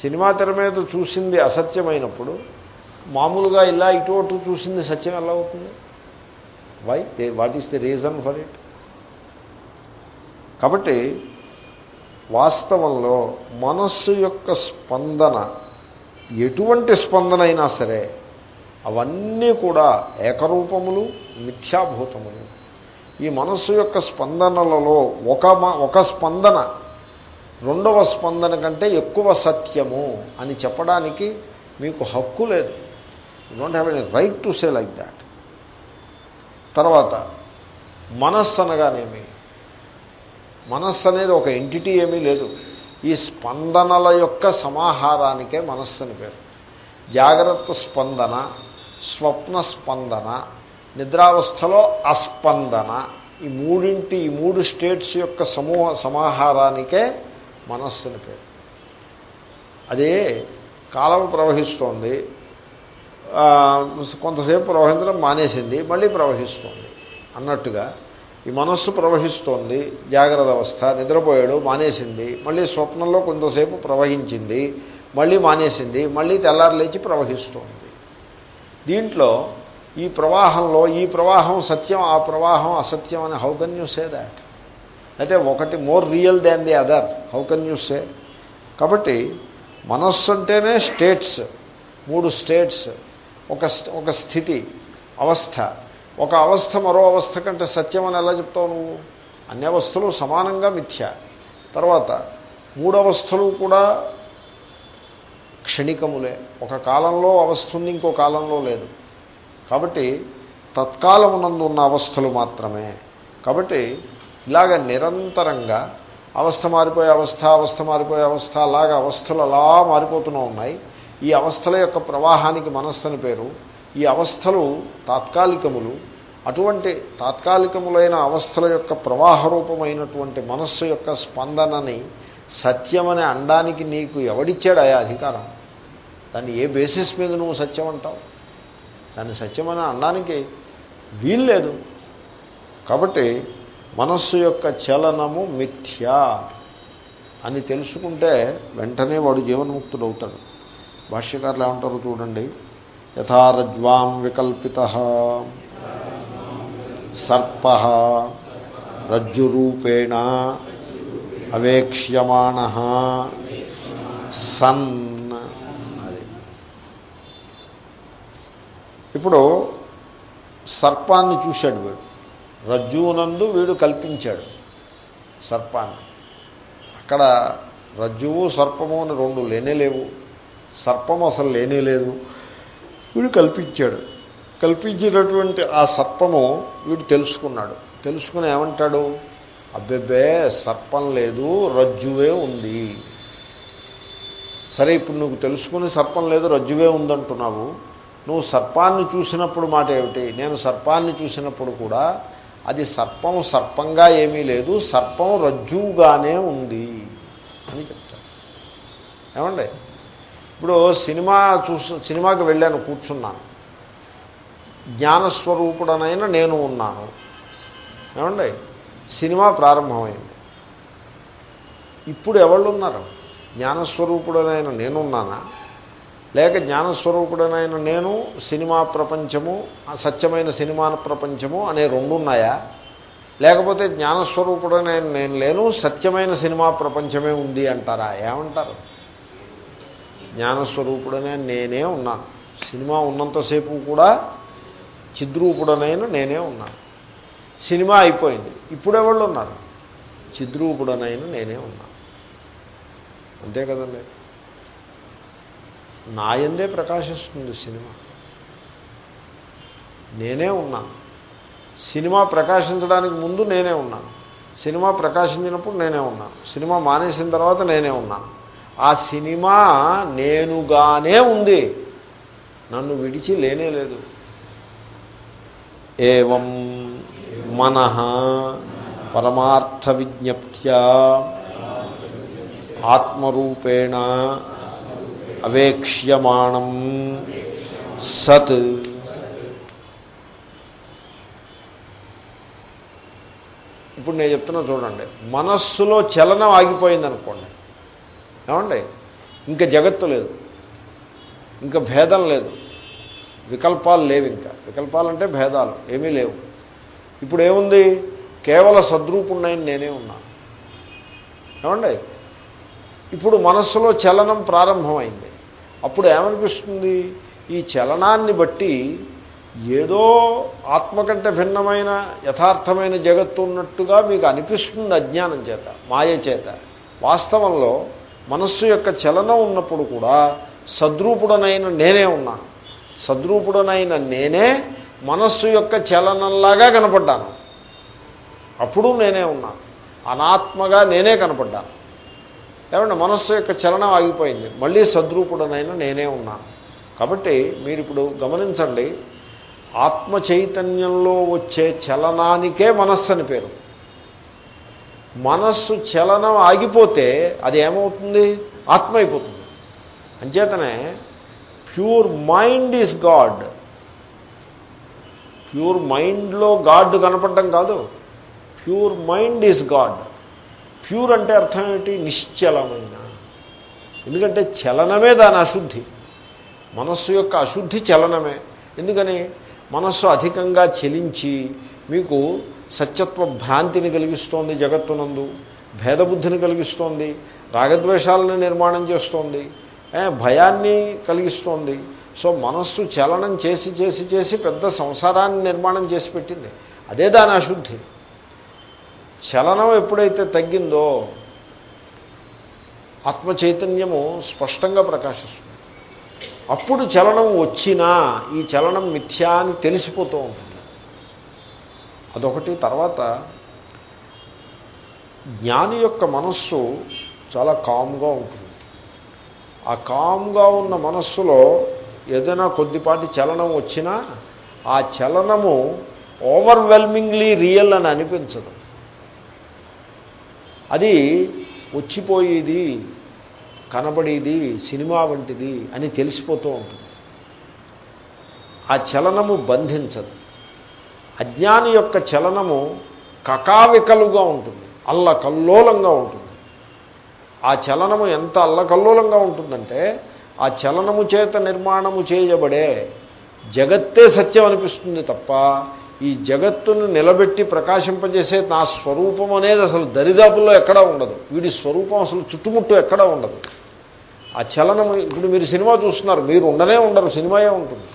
సినిమా తెర మీద చూసింది అసత్యమైనప్పుడు మామూలుగా ఇలా ఇటు అటు చూసింది సత్యం ఎలా అవుతుంది? Why what is the reason for it కాబట్టి వాస్తవంలో మనస్సు యొక్క స్పందన ఎటువంటి స్పందన అయినా సరే అవన్నీ కూడా ఏకరూపములు మిథ్యాభూతములు. ఈ మనస్సు యొక్క స్పందనలలో ఒక ఒక స్పందన రెండవ స్పందన కంటే ఎక్కువ సత్యము అని చెప్పడానికి మీకు హక్కు లేదు. Don't have any right to say like that తర్వాత మనస్సు అనగానేమి? మనస్సు అనేది ఒక ఎంటిటీ ఏమీ లేదు. ఈ స్పందనల యొక్క సమాహారానికే మనస్సు అని పేరు. జాగ్రత్త స్పందన స్వప్న స్పందన నిద్రావస్థలో అస్పందన ఈ మూడింటి ఈ మూడు స్టేట్స్ యొక్క సమూహ సమాహారానికే మనస్సుని పేరు. అదే కాలం ప్రవహిస్తోంది. కొంతసేపు ప్రవహించడం మానేసింది మళ్ళీ ప్రవహిస్తోంది. అన్నట్టుగా ఈ మనస్సు ప్రవహిస్తోంది జాగ్రత్త అవస్థ నిద్రపోయాడు మానేసింది మళ్ళీ స్వప్నంలో కొంతసేపు ప్రవహించింది మళ్ళీ మానేసింది మళ్ళీ తెల్లారు లేచి ప్రవహిస్తోంది. దీంట్లో ఈ ప్రవాహంలో ఈ ప్రవాహం సత్యం ఆ ప్రవాహం అసత్యం అని how can you say that అయితే ఒకటి more real than the other how can you say కాబట్టి మనస్సు అంటేనే స్టేట్స్ మూడు స్టేట్స్ ఒక ఒక స్థితి అవస్థ. ఒక అవస్థ మరో అవస్థ కంటే సత్యం అని ఎలా చెప్తావు నువ్వు? అన్ని అవస్థలు సమానంగా మిథ్య. తర్వాత మూడు అవస్థలు కూడా క్షణికములే. ఒక కాలంలో అవస్థ ఉంది ఇంకో కాలంలో లేదు. కాబట్టి తత్కాలమునందు ఉన్న అవస్థలు మాత్రమే. కాబట్టి ఇలాగ నిరంతరంగా అవస్థ మారిపోయే అవస్థ అవస్థ మారిపోయే అవస్థ అలాగ అవస్థలు అలా మారిపోతూనే ఉన్నాయి. ఈ అవస్థల యొక్క ప్రవాహానికి మనస్సు పేరు. ఈ అవస్థలు తాత్కాలికములు. అటువంటి తాత్కాలికములైన అవస్థల యొక్క ప్రవాహ రూపమైనటువంటి మనస్సు యొక్క స్పందనని సత్యమని అనడానికి నీకు ఎవడిచ్చాడు ఆ అధికారం? దాన్ని ఏ బేసిస్ మీద నువ్వు సత్యం అంటావు? దాన్ని సత్యమని అనడానికి వీల్లేదు కాబట్టి మనస్సు యొక్క చలనము మిథ్యా అని తెలుసుకుంటే వెంటనే వాడు జీవన్ముక్తుడు అవుతాడు. భాష్యకారులు ఏమంటారు చూడండి? యథారజ్వాం వికల్పిత సర్ప రజ్జురూపేణ అవేక్ష్యమాణ సన్. అది. ఇప్పుడు సర్పాన్ని చూశాడు వీడు. రజ్జువునందు వీడు కల్పించాడు సర్పాన్ని. అక్కడ రజ్జువు సర్పము అని రెండు లేనేలేవు సర్పము అసలు లేనే లేదు. వీడు కల్పించాడు. కల్పించినటువంటి ఆ సర్పము వీడు తెలుసుకున్నాడు. తెలుసుకుని ఏమంటాడు? అబ్బెబ్బే సర్పం లేదు రజ్జువే ఉంది. సరే ఇప్పుడు నువ్వు తెలుసుకుని సర్పం లేదు రజ్జువే ఉందంటున్నావు. నువ్వు సర్పాన్ని చూసినప్పుడు మాట ఏమిటి? నేను సర్పాన్ని చూసినప్పుడు కూడా అది సర్పం సర్పంగా ఏమీ లేదు సర్పం రజ్జువుగానే ఉంది అని చెప్తాను ఏమండి? ఇప్పుడు సినిమా చూసు సినిమాకి వెళ్ళాను కూర్చున్నాను. జ్ఞానస్వరూపుడనైనా నేను ఉన్నాను. ఏమండి? సినిమా ప్రారంభమైంది. ఇప్పుడు ఎవళ్ళు ఉన్నారు జ్ఞానస్వరూపుడనైన నేనున్నానా? లేక జ్ఞానస్వరూపుడనైన నేను సినిమా ప్రపంచము సత్యమైన సినిమా ప్రపంచము అనే రెండు ఉన్నాయా లేకపోతే జ్ఞానస్వరూపుడనైన నేను లేను సత్యమైన సినిమా ప్రపంచమే ఉంది అంటారా? ఏమంటారు? జ్ఞానస్వరూపుడనే నేనే ఉన్నాను. సినిమా ఉన్నంతసేపు కూడా చిద్రూపుడనైన నేనే ఉన్నాను. సినిమా అయిపోయింది. ఇప్పుడెవళ్ళు ఉన్నారు? చిద్రూపుడనైనా నేనే ఉన్నాను అంతే కదండి. నాయందే ప్రకాశిస్తుంది సినిమా. నేనే ఉన్నాను సినిమా ప్రకాశించడానికి ముందు నేనే ఉన్నాను సినిమా ప్రకాశించినప్పుడు నేనే ఉన్నాను సినిమా మానేసిన తర్వాత నేనే ఉన్నాను ఆ సినిమా నేనుగానే ఉంది. నన్ను విడిచి లేనే లేదు. ఏవం మన పరమార్థ విజ్ఞప్త్యా ఆత్మరూపేణ అవేక్ష్యమాణం సత్. ఇప్పుడు నేను చెప్తున్నా చూడండి మనస్సులో చలనం ఆగిపోయింది అనుకోండి ఏమండి? ఇంకా జగత్తు లేదు ఇంకా భేదం లేదు వికల్పాలు లేవు ఇంకా. వికల్పాలంటే భేదాలు ఏమీ లేవు. ఇప్పుడు ఏముంది కేవల సద్రూపుణ్ణైన నేనే ఉన్నాను ఏమండి? ఇప్పుడు మనస్సులో చలనం ప్రారంభమైంది. అప్పుడు ఏమనిపిస్తుంది? ఈ చలనాన్ని బట్టి ఏదో ఆత్మ కంటే భిన్నమైన యథార్థమైన జగత్తు ఉన్నట్టుగా మీకు అనిపిస్తుంది అజ్ఞానం చేత మాయ చేత. వాస్తవంలో మనస్సు యొక్క చలనం ఉన్నప్పుడు కూడా సద్రూపుడనైన నేనే ఉన్నాను. సద్రూపుడనైన నేనే మనస్సు యొక్క చలనంలాగా కనపడ్డాను. అప్పుడు నేనే ఉన్నాను అనాత్మగా నేనే కనపడ్డాను. ఏమంటే మనస్సు యొక్క చలనం ఆగిపోయింది. మళ్ళీ సద్రూపుడనైనా నేనే ఉన్నాను కాబట్టి మీరు ఇప్పుడు గమనించండి ఆత్మ చైతన్యంలో వచ్చే చలనానికే మనస్సు అని పేరు. మనస్సు చలనం ఆగిపోతే అది ఏమవుతుంది? ఆత్మ అయిపోతుంది అంచేతనే pure mind is God. Pure మైండ్లో గాడ్ కనపడడం కాదు. Pure mind is God. Pure అంటే అర్థం ఏమిటి? నిశ్చలమైన. ఎందుకంటే చలనమే దాని అశుద్ధి. మనస్సు యొక్క అశుద్ధి చలనమే. ఎందుకని? మనస్సు అధికంగా చలించి మీకు సత్యత్వ భ్రాంతిని కలిగిస్తోంది జగత్తునందు భేదబుద్ధిని కలిగిస్తోంది రాగద్వేషాలను నిర్మాణం చేస్తోంది. భయాన్ని కలిగిస్తోంది. సో మనస్సు చలనం చేసి చేసి చేసి పెద్ద సంసారాన్ని నిర్మాణం చేసి పెట్టింది. అదే దాని అశుద్ధి. చలనం ఎప్పుడైతే తగ్గిందో ఆత్మ చైతన్యము స్పష్టంగా ప్రకాశిస్తుంది. అప్పుడు చలనం వచ్చినా ఈ చలనం మిథ్యా అని తెలిసిపోతూ ఉంటుంది. అదొకటి. తర్వాత జ్ఞాని యొక్క మనస్సు చాలా కామ్గా ఉంటుంది. ఆ కామ్గా ఉన్న మనస్సులో ఏదైనా కొద్దిపాటి చలనం వచ్చినా ఆ చలనము ఓవర్వెల్మింగ్లీ రియల్ అని అనిపించదు. అది వచ్చిపోయేది కనబడేది సినిమా వంటిది అని తెలిసిపోతూ ఉంటుంది. ఆ చలనము బంధించదు. అజ్ఞాని యొక్క చలనము కకావికలుగా ఉంటుంది అల్లకల్లోలంగా ఉంటుంది. ఆ చలనము ఎంత అల్లకల్లోలంగా ఉంటుందంటే ఆ చలనము చేత నిర్మాణము చేయబడే జగత్తే సత్యం అనిపిస్తుంది తప్ప ఈ జగత్తును నిలబెట్టి ప్రకాశింపజేసే నా స్వరూపం అనేది అసలు దరిదాపుల్లో ఎక్కడా ఉండదు. వీడి స్వరూపం అసలు చుట్టుముట్టు ఎక్కడా ఉండదు. ఆ చలనము ఇప్పుడు మీరు సినిమా చూస్తున్నారు మీరు ఉండనే ఉండరు సినిమాయే ఉంటుంది.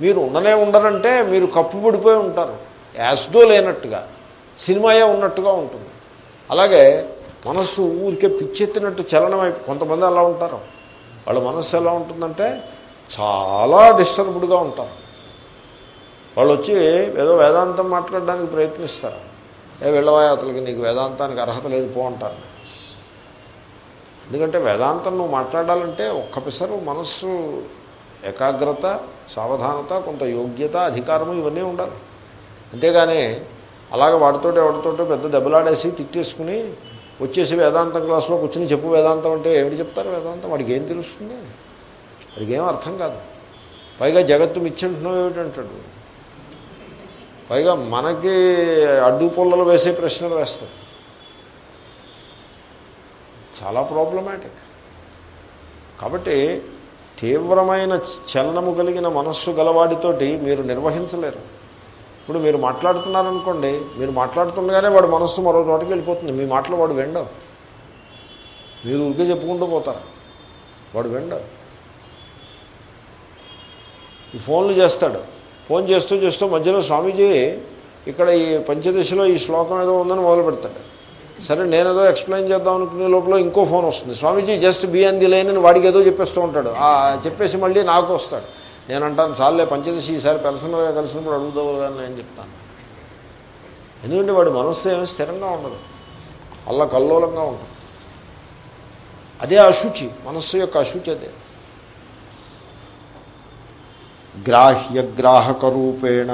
మీరు ఉండనే ఉండరంటే మీరు కప్పుబడిపోయి ఉంటారు. యాస్దో లేనట్టుగా సినిమాయే ఉన్నట్టుగా ఉంటుంది. అలాగే మనస్సు ఊరికే పిచ్చెత్తినట్టు చలనం అయిపో కొంతమంది అలా ఉంటారు. వాళ్ళ మనస్సు ఎలా ఉంటుందంటే చాలా డిస్టర్బ్డ్గా ఉంటారు. వాళ్ళు వచ్చి ఏదో వేదాంతం మాట్లాడడానికి ప్రయత్నిస్తారు. ఏ వెళ్ళవా అతనికి నీకు వేదాంతానికి అర్హత లేదు పో అంటారు. ఎందుకంటే వేదాంతం నువ్వు మాట్లాడాలంటే ఒక్కపిసరు మనస్సు ఏకాగ్రత సావధానత కొంత యోగ్యత అధికారము ఇవన్నీ ఉండాలి. అంతేగాని అలాగే వాడితోటి ఎవరితోటో పెద్ద దెబ్బలాడేసి తిట్టేసుకుని వచ్చేసి వేదాంతం క్లాస్లో కూర్చుని చెప్పు వేదాంతం అంటే ఏమిటి చెప్తారు వేదాంతం? వాడికి ఏం తెలుస్తుంది? వాడికి ఏం అర్థం కాదు. పైగా జగత్తు మిచ్చంటున్నావు ఏమిటంటాడు పైగా మనకి అడ్డు పొల్లలు వేసే ప్రశ్నలు వేస్తాడు చాలా ప్రాబ్లమాటిక్ కాబట్టి తీవ్రమైన చలనము కలిగిన మనస్సు గలవాడితోటి మీరు నిర్వహించలేరు. ఇప్పుడు మీరు మాట్లాడుతున్నారనుకోండి మీరు మాట్లాడుతుండగానే వాడు మనస్సు మరో చోటకి వెళ్ళిపోతుంది. మీ మాటలు వాడు వెండవు మీరు ఊరికే చెప్పుకుంటూ పోతారు. వాడు వెండవు ఈ ఫోన్లు చేస్తాడు. ఫోన్ చేస్తూ చేస్తూ మధ్యలో స్వామీజీ ఇక్కడ ఈ పంచదశలో ఈ శ్లోకం ఏదో ఉందని మొదలు పెడతాడు. సరే నేనేదో ఎక్స్ప్లెయిన్ చేద్దాం అనుకునే లోపల ఇంకో ఫోన్ వస్తుంది. స్వామీజీ జస్ట్ బీ అంది లైన్ అని వాడికి ఏదో చెప్పేస్తూ ఉంటాడు. చెప్పేసి మళ్ళీ నాకు వస్తాడు. నేను అంటాను చాలే పంచదశి ఈసారి పర్సనల్గా కలిసినప్పుడు అడుగుదావు అని నేను చెప్తాను. ఎందుకంటే వాడి మనస్సు ఏమీ స్థిరంగా ఉండదు. అల్ల కల్లోలంగా ఉంటుంది. అదే అశుచి మనస్సు యొక్క అశుచి అదే. గ్రాహ్యగ్రాహకరూపేణ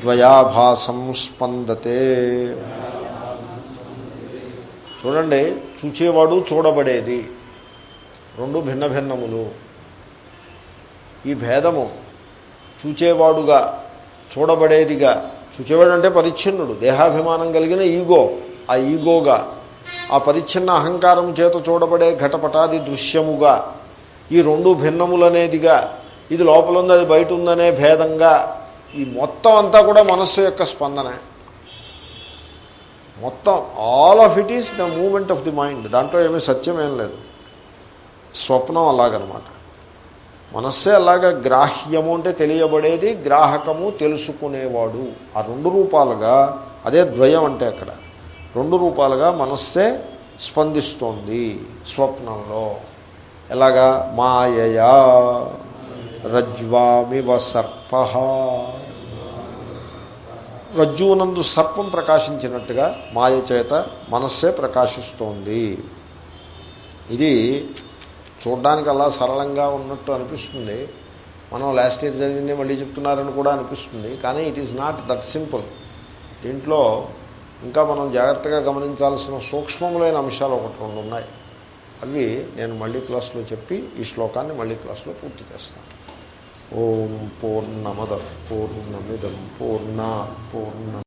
ద్వయాభాసం స్పందతే. చూడండి చూచేవాడు చూడబడేది. రెండు భిన్న భిన్నములు. ఈ భేదము చూచేవాడుగా చూడబడేదిగా. చూచేవాడు అంటే పరిచ్ఛిన్నుడు దేహాభిమానం కలిగిన ఈగో ఆ ఈగోగా. ఆ పరిచ్ఛిన్న అహంకారం చేత చూడబడే ఘటపటాది దృశ్యముగా. ఈ రెండు భిన్నములనేదిగా. ఇది లోపల ఉంది అది బయట ఉందనే భేదంగా. ఈ మొత్తం అంతా కూడా మనస్సు యొక్క స్పందనే. మొత్తం all of it is the movement of the mind దాంట్లో ఏమీ సత్యం ఏం లేదు. స్వప్నం అలాగనమాట. మనస్సే అలాగా గ్రాహ్యము అంటే తెలియబడేది గ్రాహకము తెలుసుకునేవాడు. ఆ రెండు రూపాలుగా అదే ద్వయం అంటే అక్కడ. రెండు రూపాలుగా మనస్సే స్పందిస్తోంది స్వప్నంలో. ఎలాగా? మాయయా రజ్వామివ సర్ప. రజ్జువునందు సర్పం ప్రకాశించినట్టుగా మాయ చేత మనస్సే ప్రకాశిస్తోంది. ఇది చూడ్డానికి అలా సరళంగా ఉన్నట్టు అనిపిస్తుంది. మనం లాస్ట్ ఇయర్ జరిగింది మళ్ళీ చెప్తున్నారని కూడా అనిపిస్తుంది. కానీ it is not that simple దీంట్లో ఇంకా మనం జాగ్రత్తగా గమనించాల్సిన సూక్ష్మములైన అంశాలు ఒకటి రెండు ఉన్నాయి. అవి నేను మళ్ళీ క్లాస్లో చెప్పి ఈ శ్లోకాన్ని మళ్ళీ క్లాస్లో పూర్తి చేస్తాను. ఓం పూర్ణమద పూర్ణమిదం పూర్ణ పూర్ణ